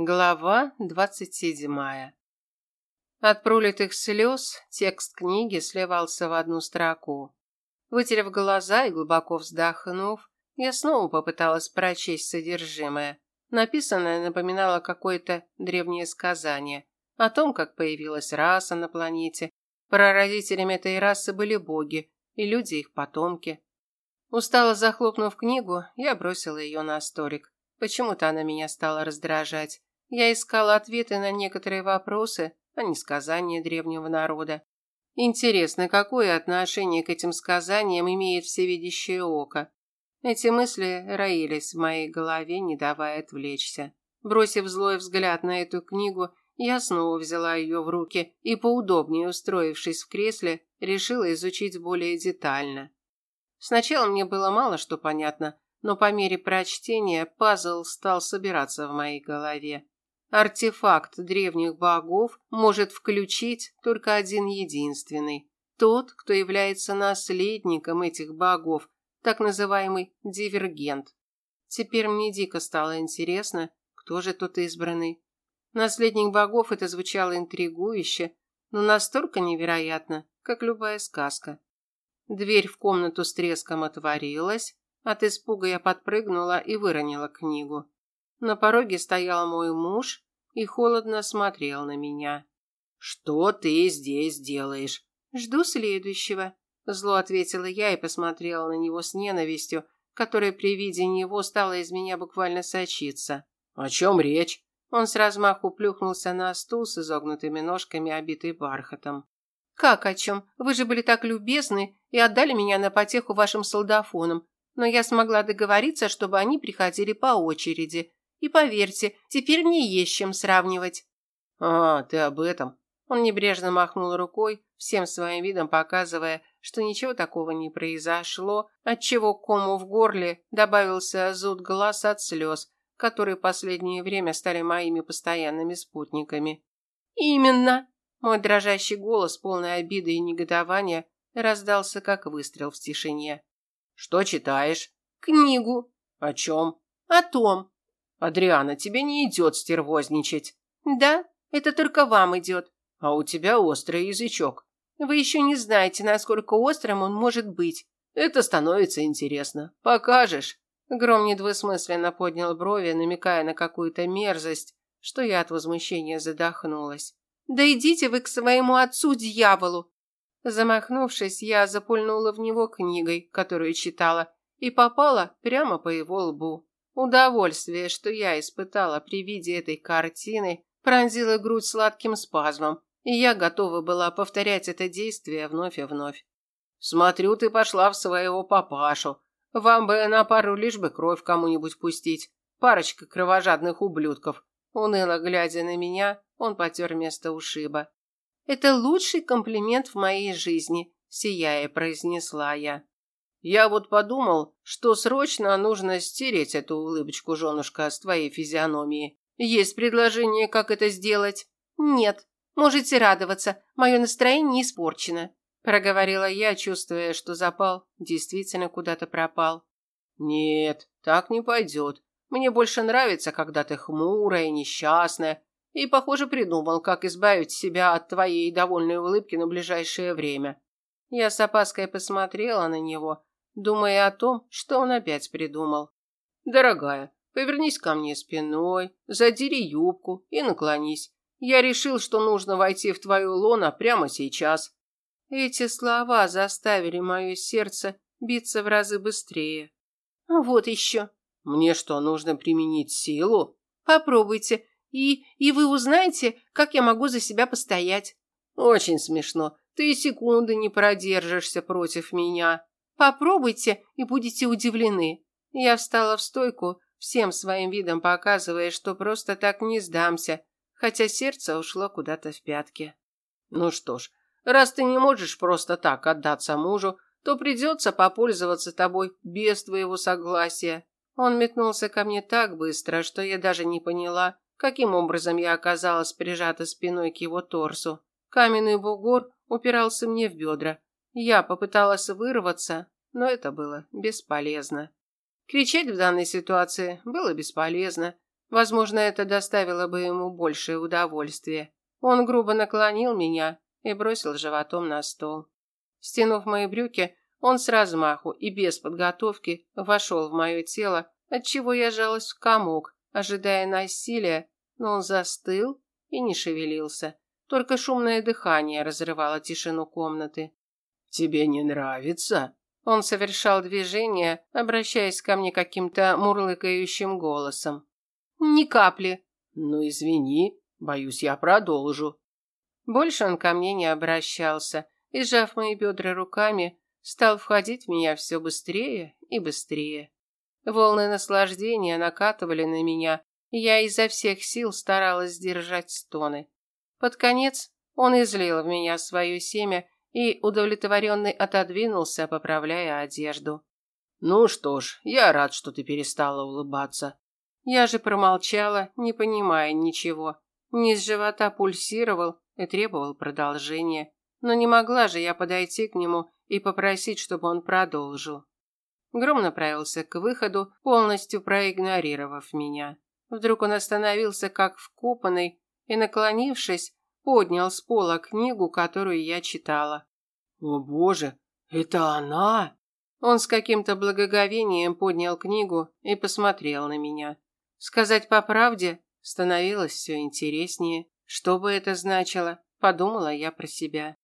Глава двадцать седьмая. От пролитых слез текст книги сливался в одну строку. Вытерев глаза и глубоко вздохнув, я снова попыталась прочесть содержимое. Написанное напоминало какое-то древнее сказание о том, как появилась раса на планете. Прародителями этой расы были боги, и люди их потомки. Устало захлопнув книгу, я бросила ее на столик. Почему-то она меня стала раздражать. Я искала ответы на некоторые вопросы, а не сказания древнего народа. Интересно, какое отношение к этим сказаниям имеет всевидящее око? Эти мысли роились в моей голове, не давая отвлечься. Бросив злой взгляд на эту книгу, я снова взяла ее в руки и, поудобнее устроившись в кресле, решила изучить более детально. Сначала мне было мало что понятно, но по мере прочтения пазл стал собираться в моей голове. Артефакт древних богов может включить только один единственный. Тот, кто является наследником этих богов, так называемый дивергент. Теперь мне дико стало интересно, кто же тот избранный. Наследник богов это звучало интригующе, но настолько невероятно, как любая сказка. Дверь в комнату с треском отворилась, от испуга я подпрыгнула и выронила книгу. На пороге стоял мой муж и холодно смотрел на меня. «Что ты здесь делаешь?» «Жду следующего», – зло ответила я и посмотрела на него с ненавистью, которая при виде него стала из меня буквально сочиться. «О чем речь?» Он с размаху плюхнулся на стул с изогнутыми ножками, обитый бархатом. «Как о чем? Вы же были так любезны и отдали меня на потеху вашим солдафонам, но я смогла договориться, чтобы они приходили по очереди. И поверьте, теперь мне есть чем сравнивать. А, ты об этом. Он небрежно махнул рукой, всем своим видом показывая, что ничего такого не произошло, отчего кому в горле добавился зуд глаз от слез, которые последнее время стали моими постоянными спутниками. Именно. Мой дрожащий голос, полный обиды и негодования, раздался как выстрел в тишине. Что читаешь? Книгу. О чем? О том. Адриана, тебе не идет стервозничать. Да, это только вам идет. А у тебя острый язычок. Вы еще не знаете, насколько острым он может быть. Это становится интересно. Покажешь. Гром недвусмысленно поднял брови, намекая на какую-то мерзость, что я от возмущения задохнулась. «Да идите вы к своему отцу, дьяволу!» Замахнувшись, я запульнула в него книгой, которую читала, и попала прямо по его лбу. Удовольствие, что я испытала при виде этой картины, пронзило грудь сладким спазмом, и я готова была повторять это действие вновь и вновь. «Смотрю, ты пошла в своего папашу. Вам бы на пару лишь бы кровь кому-нибудь пустить. Парочка кровожадных ублюдков». Уныло глядя на меня, он потер место ушиба. «Это лучший комплимент в моей жизни», – сияя произнесла я. Я вот подумал, что срочно нужно стереть эту улыбочку, женушка, с твоей физиономии. Есть предложение, как это сделать? Нет. Можете радоваться, мое настроение испорчено, проговорила я, чувствуя, что запал действительно куда-то пропал. Нет, так не пойдет. Мне больше нравится, когда ты хмурая и несчастная, и, похоже, придумал, как избавить себя от твоей довольной улыбки на ближайшее время. Я с опаской посмотрела на него, думая о том, что он опять придумал. «Дорогая, повернись ко мне спиной, задери юбку и наклонись. Я решил, что нужно войти в твою лоно прямо сейчас». Эти слова заставили мое сердце биться в разы быстрее. «Вот еще». «Мне что, нужно применить силу?» «Попробуйте, и, и вы узнаете, как я могу за себя постоять». «Очень смешно. Ты секунды не продержишься против меня». Попробуйте и будете удивлены. Я встала в стойку, всем своим видом показывая, что просто так не сдамся, хотя сердце ушло куда-то в пятки. Ну что ж, раз ты не можешь просто так отдаться мужу, то придется попользоваться тобой без твоего согласия. Он метнулся ко мне так быстро, что я даже не поняла, каким образом я оказалась прижата спиной к его торсу. Каменный бугор упирался мне в бедра, я попыталась вырваться, но это было бесполезно. Кричать в данной ситуации было бесполезно. Возможно, это доставило бы ему большее удовольствие. Он грубо наклонил меня и бросил животом на стол. Стянув мои брюки, он с размаху и без подготовки вошел в мое тело, отчего я жалась в комок, ожидая насилия, но он застыл и не шевелился. Только шумное дыхание разрывало тишину комнаты. «Тебе не нравится?» Он совершал движение, обращаясь ко мне каким-то мурлыкающим голосом. «Ни капли». «Ну, извини, боюсь, я продолжу». Больше он ко мне не обращался и, сжав мои бедра руками, стал входить в меня все быстрее и быстрее. Волны наслаждения накатывали на меня, и я изо всех сил старалась сдержать стоны. Под конец он излил в меня свое семя и, удовлетворенный, отодвинулся, поправляя одежду. «Ну что ж, я рад, что ты перестала улыбаться». Я же промолчала, не понимая ничего. Низ живота пульсировал и требовал продолжения. Но не могла же я подойти к нему и попросить, чтобы он продолжил. Гром направился к выходу, полностью проигнорировав меня. Вдруг он остановился как вкопанный и, наклонившись, поднял с пола книгу, которую я читала. «О боже, это она?» Он с каким-то благоговением поднял книгу и посмотрел на меня. Сказать по правде, становилось все интереснее. Что бы это значило, подумала я про себя.